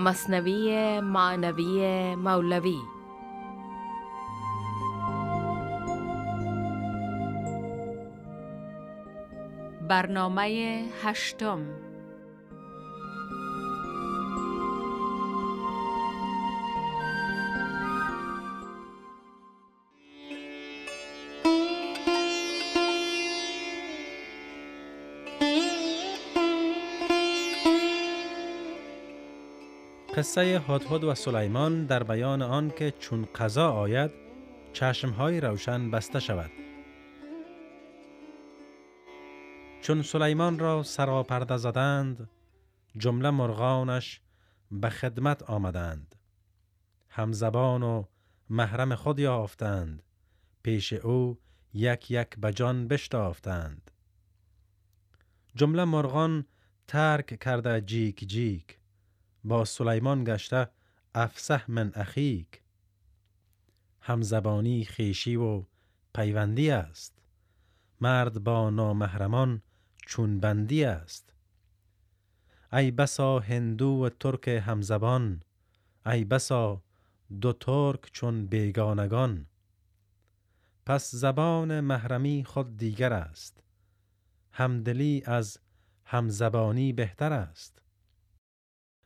مصنوی معنوی مولوی. برنامه هشتم. قصه هدهد و سلیمان در بیان آن که چون قضا آید چشمهای روشن بسته شود. چون سلیمان را سراپرده زدند جمله مرغانش به خدمت آمدند. همزبان و محرم خود یافتند. پیش او یک یک بجان بشتافتند. جمله مرغان ترک کرده جیک جیک. با سلیمان گشته افسح من اخیک. همزبانی خیشی و پیوندی است. مرد با نامحرمان چون بندی است. ای بسا هندو و ترک همزبان ای بسا دو ترک چون بیگانگان. پس زبان محرمی خود دیگر است. همدلی از همزبانی بهتر است.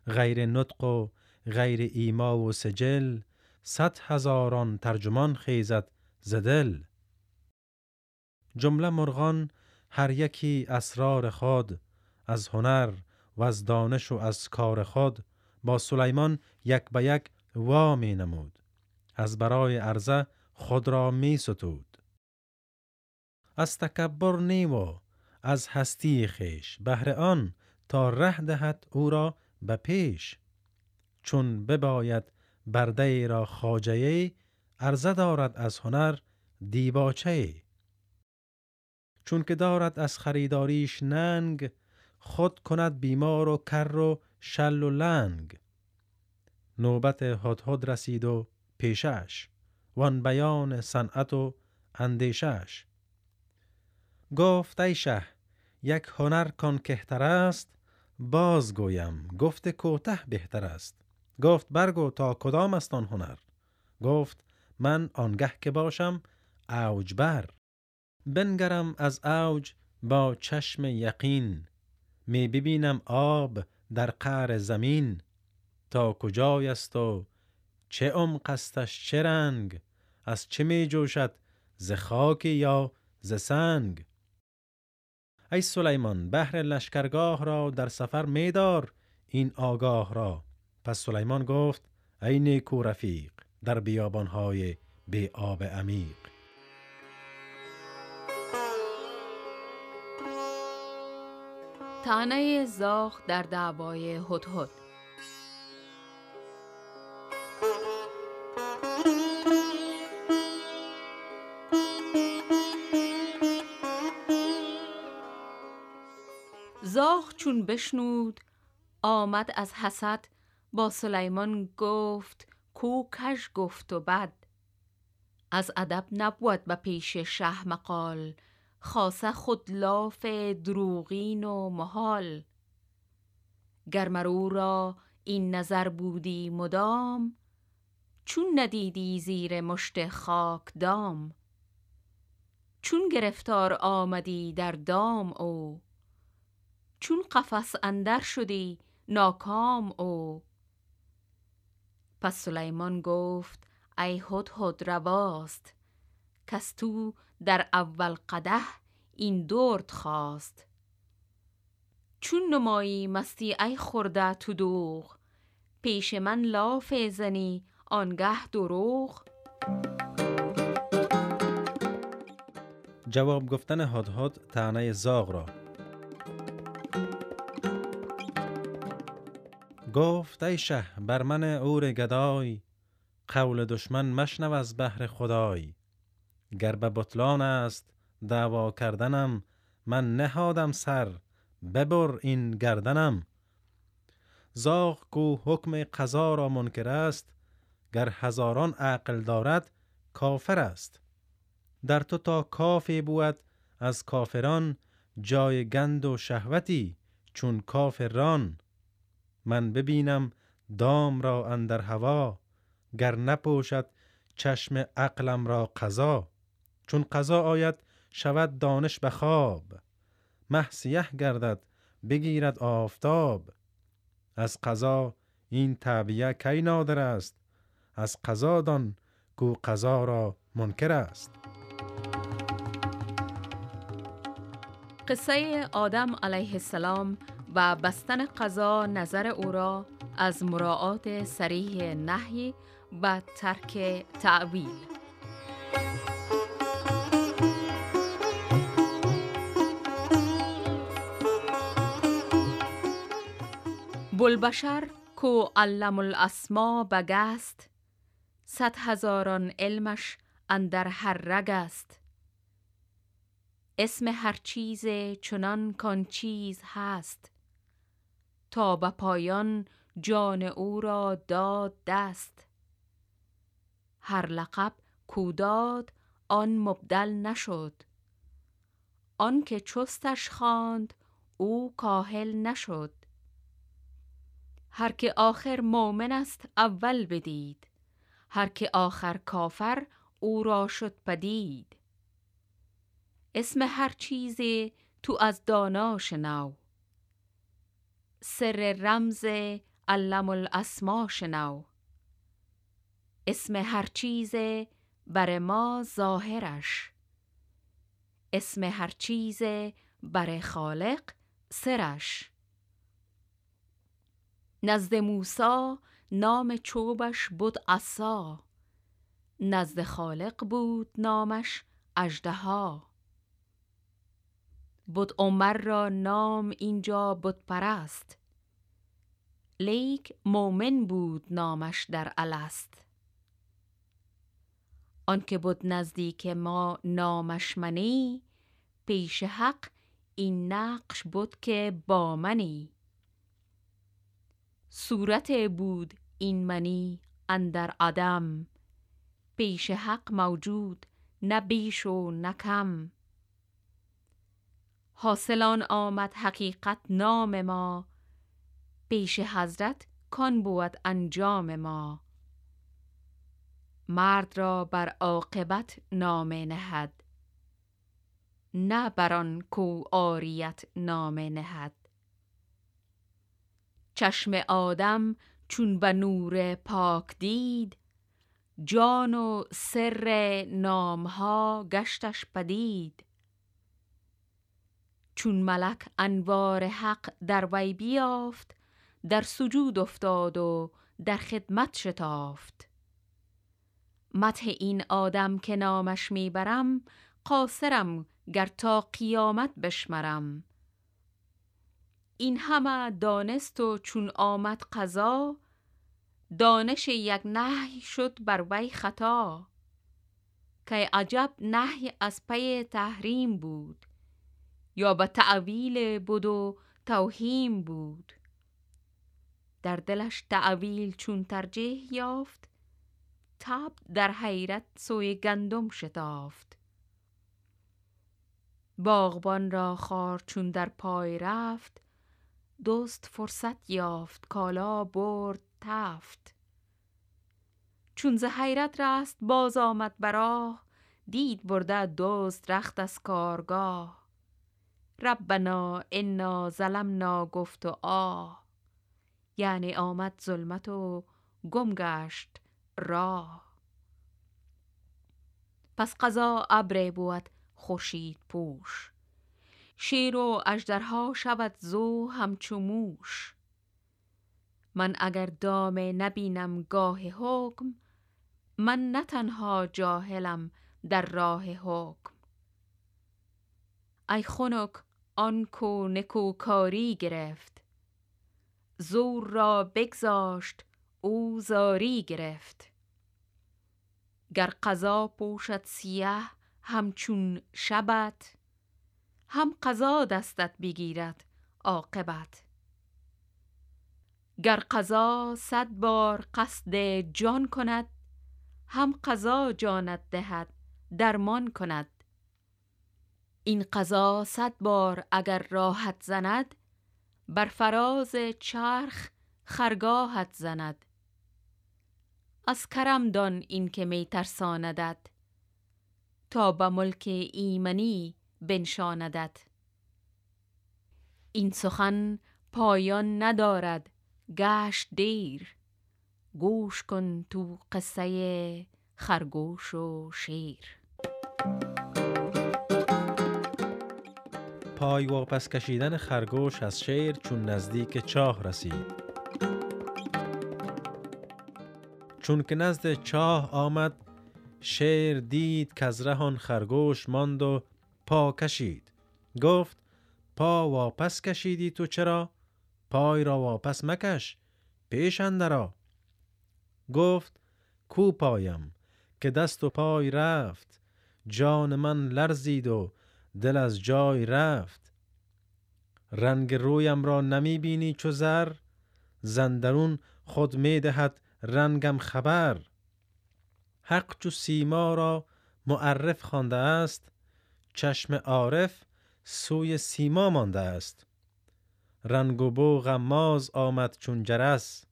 غیر نطق و غیر ایما و سجل صد هزاران ترجمان خیزد زدل جمله مرغان هر یکی اسرار خود از هنر و از دانش و از کار خود با سلیمان یک به یک وا می نمود. از برای عرضه خود را می ستود. از تکبر نیو از هستی خیش بهر آن تا ره دهد او را به پیش. چون بباید برده را خاجه عرضه دارد از هنر دیباچه چون که دارد از خریداریش ننگ خود کند بیمار و کر و شل و لنگ. نوبت هدهد رسید و پیشش وان بیان صنعت و اندیشش. گفت ای شه یک هنر کن کهتر است باز گویم گفت کوته بهتر است. گفت برگو تا کدام است آن هنر؟ گفت من آنگه که باشم اوج بر. بنگرم از اوج با چشم یقین. می ببینم آب در قعر زمین. تا کجای است و چه عمق استش چه رنگ؟ از چه می جوشد ز خاک یا ز سنگ؟ ای سلیمان بهر لشکرگاه را در سفر میدار این آگاه را. پس سلیمان گفت ای نیکو رفیق در بیابانهای بی آب عمیق. تانه زاخ در دعوای هدهد. زاخ چون بشنود آمد از حسد با سلیمان گفت کو کژ گفت و بد. از ادب نبود به پیش شه مقال خاصه خود لاف دروغین و محال. گر مرو را این نظر بودی مدام چون ندیدی زیر مشت خاک دام. چون گرفتار آمدی در دام او چون قفس اندر شدی ناکام او. پس سلیمان گفت ای هدهد رواست کز تو در اول قده این درد خواست. چون نمایی مستی ای خورده تو دوغ پیش من لاف زنی آنگه دروغ. جواب گفتن هدهد تعنی زاغ را. گفت ای شه بر من اور گدای قول دشمن مشنو از بهر خدای. گر به بطلان است دعوا کردنم من نهادم سر ببر این گردنم. زاغ کو حکم قضا را منکر است گر هزاران عقل دارد کافر است. در تو تا کافی بود از کافران جای گند و شهوتی چون کافران. من ببینم دام را اندر هوا گر نپوشد چشم عقلم را قضا. چون قضا آید شود دانش به خواب. مه گردد بگیرد آفتاب. از قضا این تعبیه کی نادر است؟ از قضا دان کو قضا را منکر است. قصه آدم علیه السلام و بستن قضا نظر او را از مراعات سریح نهی و ترک تعویل. بلبشر کو علم الاسما بگست صد هزاران علمش اندر هر رگ است. اسم هر چیز چنان کان چیز هست. تا به پایان جان او را داد دست. هر لقب کوداد آن مبدل نشد. آن که چستش خواند او کاهل نشد. هر که آخر مؤمن است اول بدید. هر که آخر کافر او را شد پدید. اسم هر چیزی تو از دانا شنو سر رمز علم الاسما شنو. اسم هر چیز بر ما ظاهرش. اسم هر چیز بر خالق سرش. نزد موسا نام چوبش بود عصا. نزد خالق بود نامش اژدها. بود عمر را نام اینجا بود پرست. لیک مومن بود نامش در الست. آنکه بود نزدیک ما نامش منی پیش حق این نقش بود که با منی. صورت بود این منی اندر آدم پیش حق موجود نه بیش و نه کم. حاصلان آمد حقیقت نام ما. پیش حضرت کان بود انجام ما. مرد را بر عاقبت نام نهد. نه بر آن کو آریت نام نهد. چشم آدم چون به نور پاک دید جان و سر نامها گشتش پدید. چون ملک انوار حق در وی بیافت در سجود افتاد و در خدمت شتافت. مته این آدم که نامش می‌برم قاصرم گر تا قیامت بشمرم. این همه دانست و چون آمد قضا دانش یک نهی شد بر وی خطا. که عجب نهی از پی تحریم بود. یا به تعویل بود و توهیم بود. در دلش تعویل چون ترجیح یافت تب در حیرت سوی گندم شتافت. باغبان را خار چون در پای رفت دوست فرصت یافت کالا برد تفت. چون ز حیرت رست باز آمد براه دید برده دوست رخت از کارگاه. ربنا انا ظلمنا گفت و آه. یعنی آمد ظلمت و گم گشت راه. پس قضا ابر بود خورشید پوش. شیر و اژدرها شود زو همچو موش. من اگر دام نبینم گاه حکم من نه تنها جاهلم در راه حکم. ای خنک آن کو نکوکاری گرفت. زور را بگذاشت او زاری گرفت. گر قضا پوشد سیه همچون شبت هم قضا دستت بگیرد عاقبت. گر قضا صد بار قصد جان کند هم قضا جانت دهد درمان کند. این قضا صد بار اگر راحت زند بر فراز چرخ خرگاهت زند. از کرم دان این که می ترساندد تا به ملک ایمنی بنشاندد این سخن پایان ندارد گشت دیر. گوش کن تو قصه خرگوش و شیر. پای واپس کشیدن خرگوش از شیر چون نزدیک چاه رسید. چون که نزد چاه آمد شیر دید که از رهان خرگوش ماند و پا کشید. گفت پا واپس کشیدی تو چرا؟ پای را واپس مکش پیش اندرا. گفت کو پایم؟ که دست و پای رفت. جان من لرزید و دل از جای رفت. رنگ رویم را نمی بینی چو زر زندرون خود می دهد رنگم خبر. حق چو سیما را معرف خوانده است چشم عارف سوی سیما مانده است. رنگ و بو غماز آمد چون جرس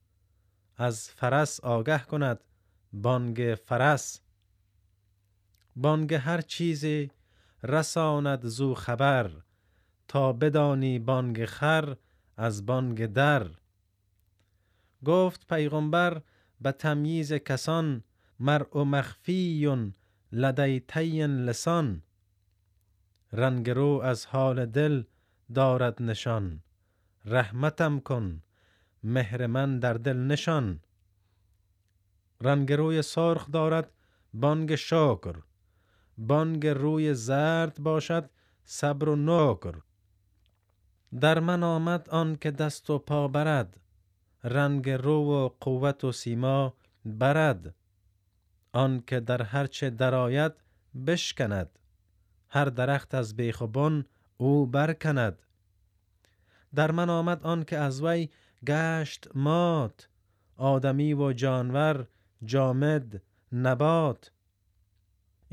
از فرس آگه کند بانگ فرس. بانگ هر چیزی رساند زو خبر تا بدانی بانگ خر از بانگ در. گفت پیغمبر به تمییز کسان مرء مخفی لدی تین لسان. رنگ رو از حال دل دارد نشان. رحمتم کن مهر من در دل نشان. رنگ روی سرخ دارد بانگ شکر. بانگ روی زرد باشد صبر و نکر. در من آمد آن که دست و پا برد رنگ رو و قوت و سیما برد. آن که در هر چه درآید بشکند. هر درخت از بیخ و او برکند. در من آمد آن که از وی گشت مات آدمی و جانور جامد نبات.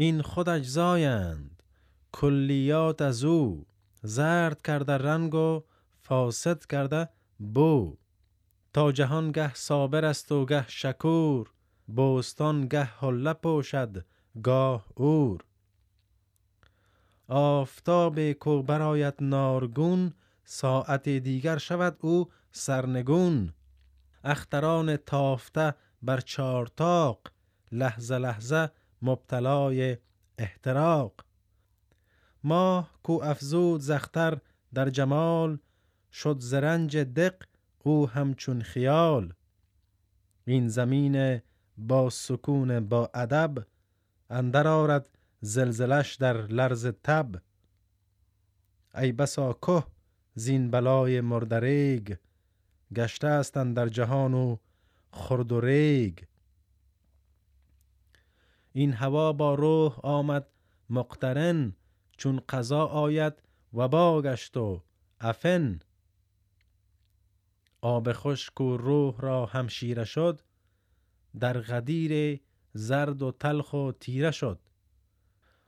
این خود اجزایند. کلیات از او زرد کرده رنگ و فاسد کرده بو. تا جهان گه صابر است و گه شکور بوستان گه حله پوشد گاه اور. آفتاب کو برایت نارگون ساعت دیگر شود او سرنگون. اختران تافته بر چارتاق لحظه لحظه مبتلای احتراق. ماه کو افزود زختر در جمال شد زرنج دق او همچون خیال. این زمین با سکون با ادب اندر آرد زلزلش در لرز تب. ای بسا که زین بلای مردریگ گشته هستند در جهان و خرد و ریگ. این هوا با روح آمد مقترن چون قضا آید و گشت و افن آب خشک و روح را همشیره شد در غدیر زرد و تلخ و تیره شد.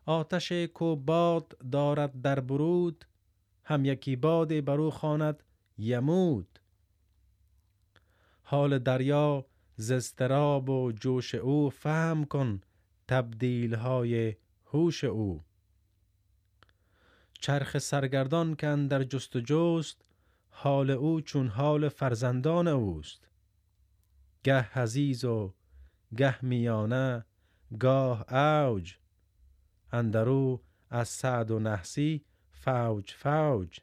آتش کو باد دارد در برود هم یکی باد برو خواند یمود. حال دریا زستراب و جوش او فهم کن تبدیل های هوش او. چرخ سرگردان کن در جست و جست حال او چون حال فرزندان اوست. گه حزیز و گه میانه گاه اوج. اندرو از سعد و نحسی فوج فوج.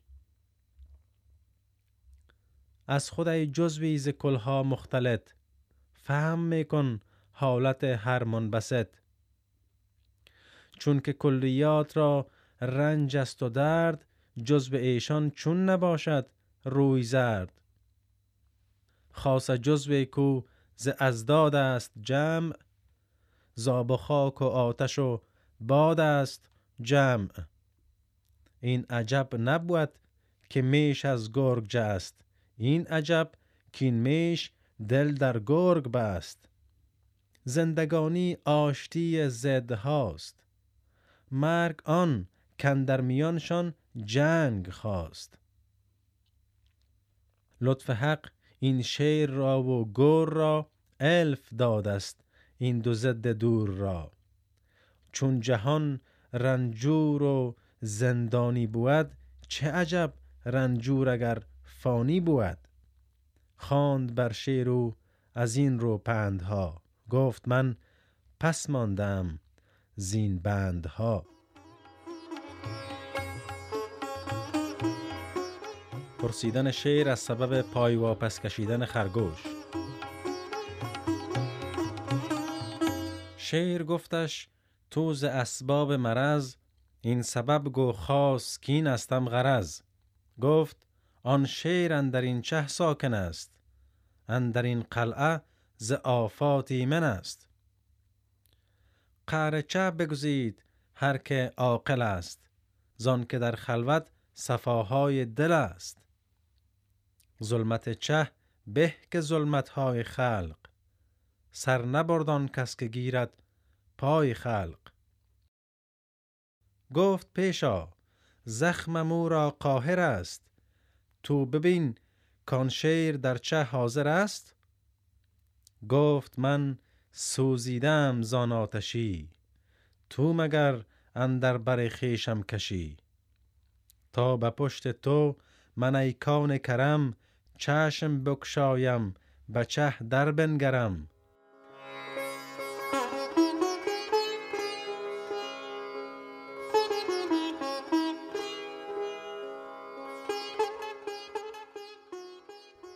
از خدای جزوی ز کلها مختلط. فهم میکن حالت هر منبسط. چون که کلیات را رنج است و درد جزو ایشان چون نباشد روی زرد. خاص جزو کو ز ازداد است جمع زاب و خاک و آتش و باد است جمع. این عجب نبود که میش از گرگ جست این عجب که این میش دل در گرگ بست. زندگانی آشتی زد هاست. مرگ آن کندر میانشان جنگ خواست. لطف حق این شیر را و گور را الف دادست این دو ضد دور را. چون جهان رنجور و زندانی بود چه عجب رنجور اگر فانی بود. خواند بر شیر و از این رو پندها. گفت من پس ماندم زین بندها. پرسیدن شیر از سبب پای واپس کشیدن خرگوش. شیر گفتش تو ز اسباب مرض این سبب گو خاص کین استم غرض. گفت آن شیر اندر این چه ساکن است؟ اندر این قلعه ز آفات ایمن است. قعر چه بگزید هر که عاقل است زان که در خلوت صفاهای دل است. ظلمت چه؟ به که ظلمت های خلق سر نبردان کس که گیرد پای خلق. گفت پیشا زخم مو را قاهر است تو ببین کان شیر در چه حاضر است. گفت من سوزیدم زان آتشی تو مگر اندر بر خیشم کشی؟ تا به پشت تو من ای کان کرم چشم بکشایم به چه در بنگرم؟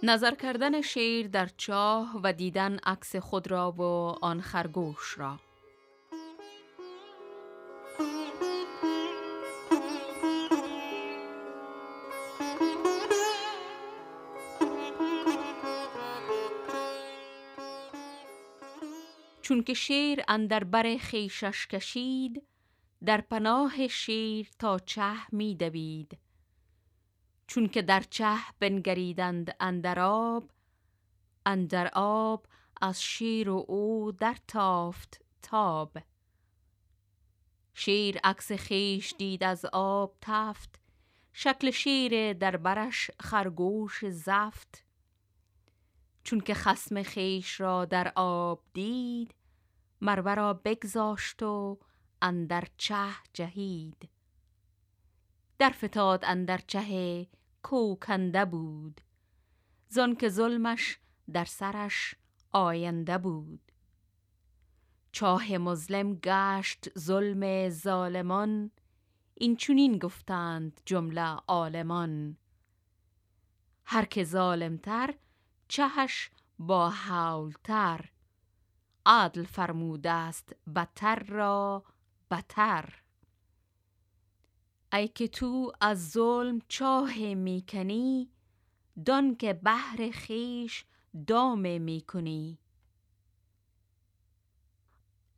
نظر کردن شیر در چاه و دیدن عکس خود را و آن خرگوش را. چون که شیر اندر بر خیشش کشید در پناه شیر تا چه می دوید. چون که در چه بنگریدند اندر آب اندر آب از شیر و او در تافت تاب. شیر عکس خیش دید از آب تفت شکل شیر در برش خرگوش زفت. چون که خسم خیش را در آب دید مرورا بگذاشت و اندر چه جهید. در فتاد اندر چه کوکنده بود. زان که ظلمش در سرش آینده بود. چاه مظلم گشت ظلم ظالمان این چونین گفتند جمله عالمان. هر که ظالمتر چهش با حولتر عدل فرموده است بتر را بتر. ای که تو از ظلم چاه می‌کنی دان که بهر خیش دام می‌کنی.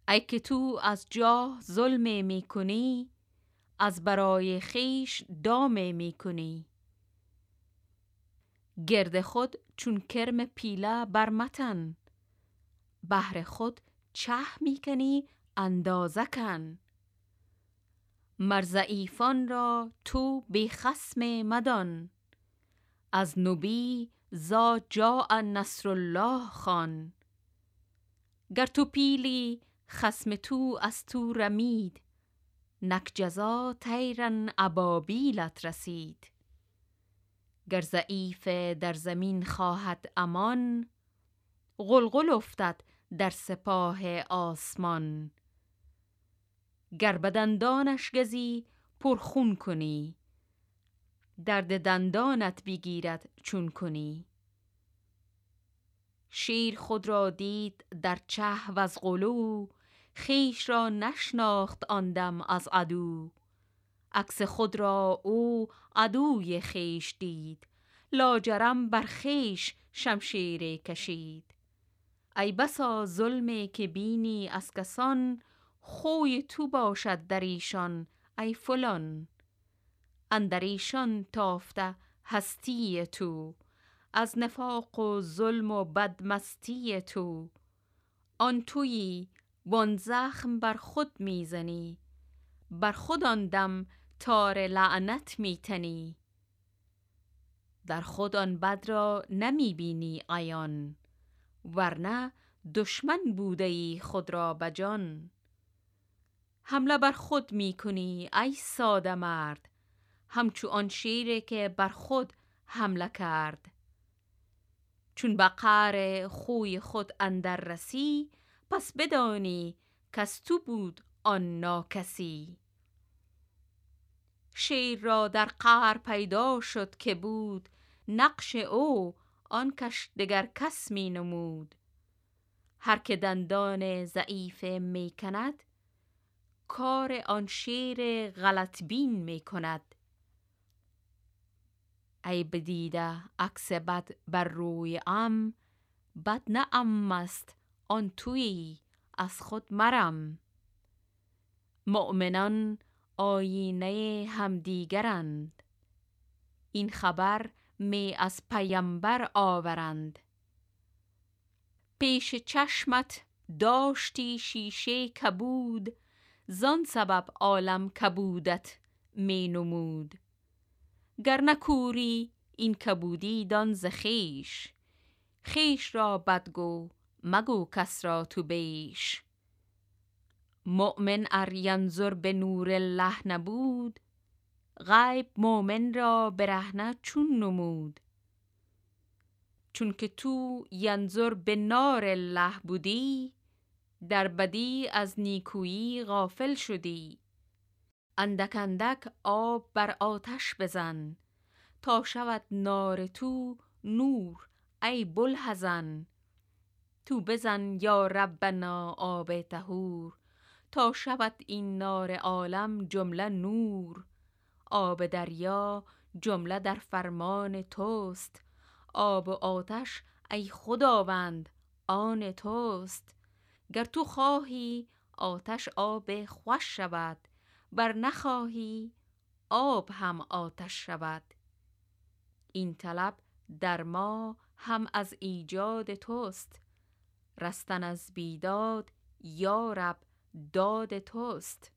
ای که تو از جاه ظلم می‌کنی از برای خیش دام می‌کنی. گرد خود چون کرم پیله بر متن بهر خود چه می‌کنی اندازه کن. مرزعیفان را تو بی خسم مدان. از نبی زا جا نصر الله خان. گر تو پیلی خسم تو از تو رمید نک جزا تیرن ابابیلت رسید. گر ضعیف در زمین خواهد امان غلغل افتد در سپاه آسمان. گر به دندانش گزی پرخون کنی. درد دندانت بگیرد چون کنی. شیر خود را دید در چه و از قلو خیش را نشناخت آن دم از عدو. عکس خود را او عدوی خیش دید لاجرم بر خیش شمشیر کشید. ای بسا ظلم که بینی از کسان خوی تو باشد در ایشان ای فلان. اندر ایشان تافته هستی تو از نفاق و ظلم و بدمستی تو. آن تویی وان زخم بر خود می‌زنی بر خود آن دم تار لعنت میتنی. در خود آن بد را نمی بینی عیان ورنه دشمن بوده ای خود را بجان. حمله بر خود می کنی ای ساده مرد همچو آن شیری که بر خود حمله کرد. چون به قهر خوی خود اندر رسی پس بدانی کس تو بود آن ناکسی. شیر را در قهر پیدا شد که بود نقش او آن کش دگر کس می نمود. هر که دندان ضعیف می کند کار آن شیر غلط بین می کند. ای بدیده عکس بد بر روی ام بد نه ام است آن تویی از خود مرم. مؤمنان آیینه همدیگرند. این خبر می از پیمبر آورند. پیش چشمت داشتی شیشه کبود زان سبب عالم کبودت می نمود. گر نکوری این کبودی دان ز خویش. خویش را بدگو مگو کس را تو بیش. مؤمن ار ینظر به نور الله نبود غیب مؤمن را برهنه چون نمود. چون که تو ینظر به نار الله بودی در بدی از نیکویی غافل شدی. اندک اندک آب بر آتش بزن. تا شود نار تو نور ای بوالحزن تو بزن یا ربنا آب طهور. تا شود این نار عالم جمله نور. آب دریا جمله در فرمان توست. آب و آتش ای خداوند آن توست. گر تو خواهی آتش آب خوش شود ور نخواهی آب هم آتش شود. این طلب در ما هم از ایجاد توست. رستن از بیداد یا رب داد توست.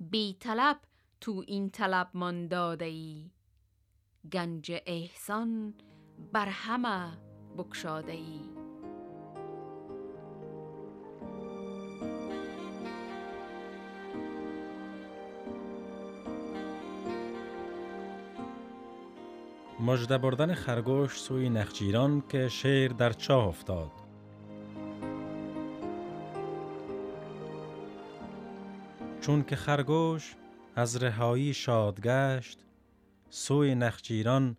بی طلب تو این طلب مان داده ای گنج احسان بر همه بگشاده ای مژده بردن خرگوش سوی نخجیران که شیر در چاه افتاد. چون که خرگوش از رهایی شاد گشت سوی نخجیران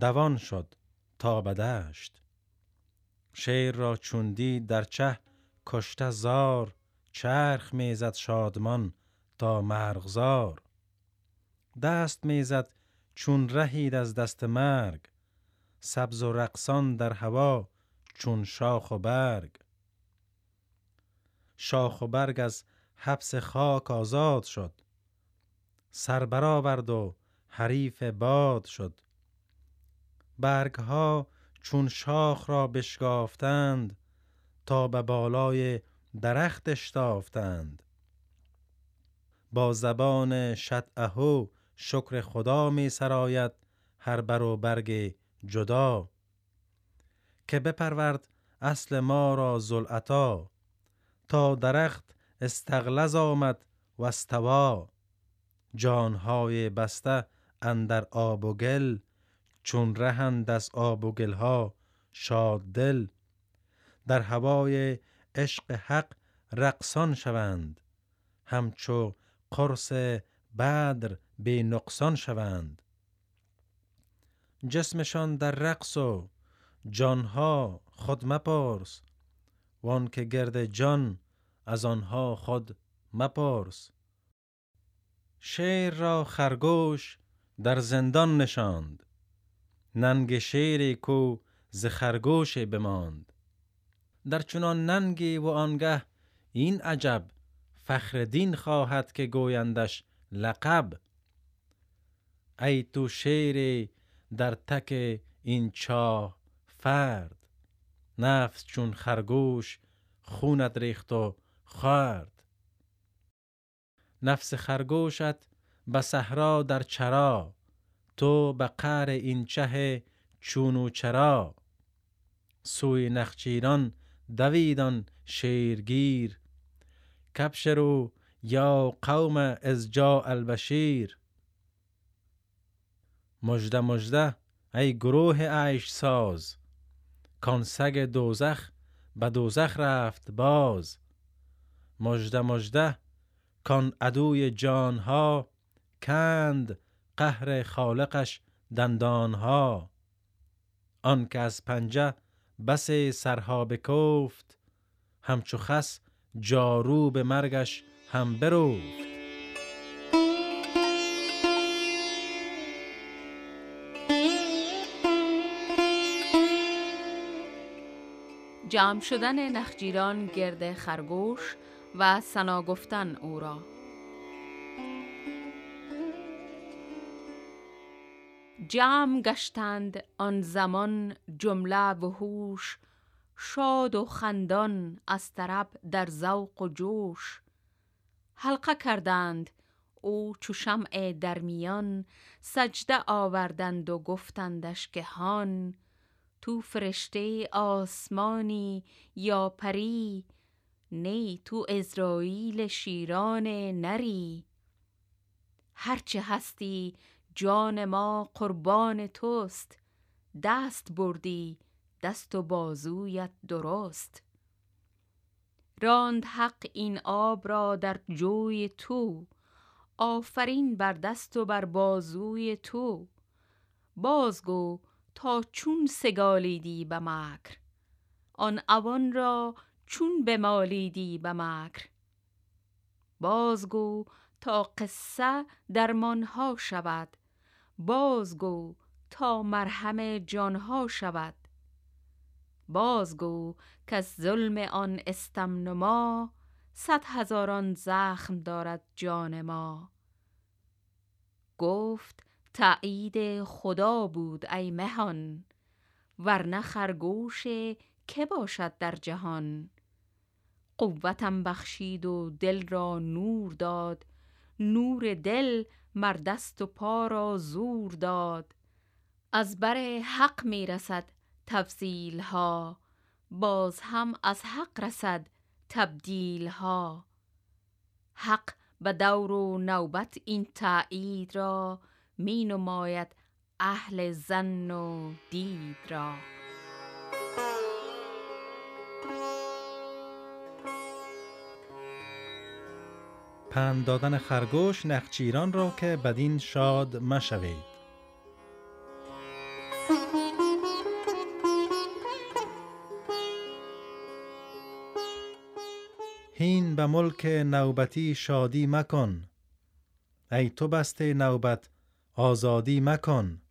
دوان شد تا بدشت. شیر را چوندی در چه کشته زار چرخ می‌زد شادمان تا مرغزار دست می‌زد چون رهید از دست مرگ سبز و رقصان در هوا چون شاخ و برگ. شاخ و برگ از حبس خاک آزاد شد سر برآورد و حریف باد شد. برگ ها چون شاخ را بشکافتند تا به بالای درخت اشتافتند با زبان شطعهو شکر خدا می سراید هر بر و برگ جدا. که بپرورد اصل ما را زلعتا تا درخت استغلظ آمد و استوا. جانهای بسته اندر آب و گل چون رهند از آب و گلها شاد دل. در هوای عشق حق رقصان شوند همچو قرص بدر به نقصان شوند. جسمشان در رقص و جانها خود مپارس وان که گرد جان از آنها خود مپرس. شیر را خرگوش در زندان نشاند. ننگ شیری کو ز خرگوش بماند. در چنان ننگی و آنگه این عجب فخر دین خواهد که گویندش لقب. ای تو شیر در تک این چاه فرد نفس چون خرگوش خونت ریخت و خورد. نفس خرگوشت به صحرا در چرا تو به قهر این چه چون و چرا. سوی نخچیران دویدان شیرگیر کبشرو یا قوم از جا البشیر. مجده مجده ای گروه عیش ساز. کان سگ دوزخ به دوزخ رفت باز. مجده مجده کان عدوی جانها کند قهر خالقش دندانها. آن که از پنجه بس سرها بکفت همچو خس جارو به مرگش هم بروفت جمع شدن نخجیران گرد خرگوش و سنا گفتن او را. جمع گشتند آن زمان جمله وحوش شاد و خندان از طرب در ذوق و جوش. حلقه کردند. او چو شمع در میان سجده آوردند و گفتندش که هان تو فرشته آسمانی یا پری نی تو ازرائیل شیران نری. هرچه هستی جان ما قربان توست دست بردی دست و بازویت درست. راند حق این آب را در جوی تو. آفرین بر دست و بر بازوی تو. بازگو تا چون سگالیدی به مکر. آن اوان را چون بمالیدی به مکر. بازگو تا قصه درمانها شود. بازگو تا مرهم جانها شود. بازگو که ظلم آن استمنما صد هزاران زخم دارد جان ما. گفت تایید خدا بود ای مهان ورنه خرگوش که باشد در جهان. قوتم بخشید و دل را نور داد. نور دل مر دست و پا را زور داد. از بر حق می رسد تفضیل ها باز هم از حق رسد تبدیل ها حق به دور و نوبت این تایید را می نماید اهل ظن و دید را. پند دادن خرگوش نخچیران را که بدین شاد مشوید. هین به ملک نوبتی شادی مکن. ای تو بسته نوبت آزادی مکن.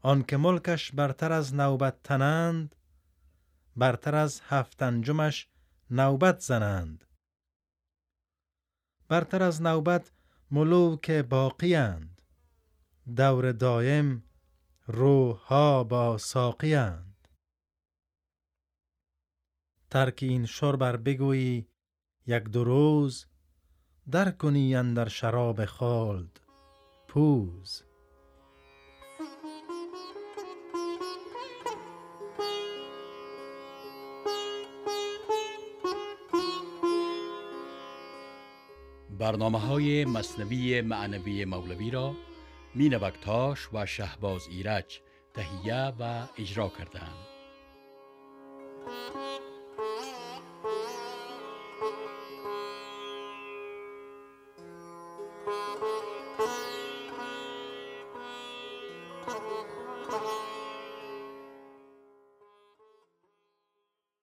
آنکه ملکش برتر از نوبت تنند برتر از هفت انجمش نوبت زنند. برتر از نوبت ملوک باقی اند. دور دایم روحها با ساقی اند. ترک این شربر بگویی یک دو روز در کنی اندر شراب خالد پوز برنامه های مصنوی معنوی مولوی را مینوکتاش و شهباز ایرج تهیه و اجرا کردند.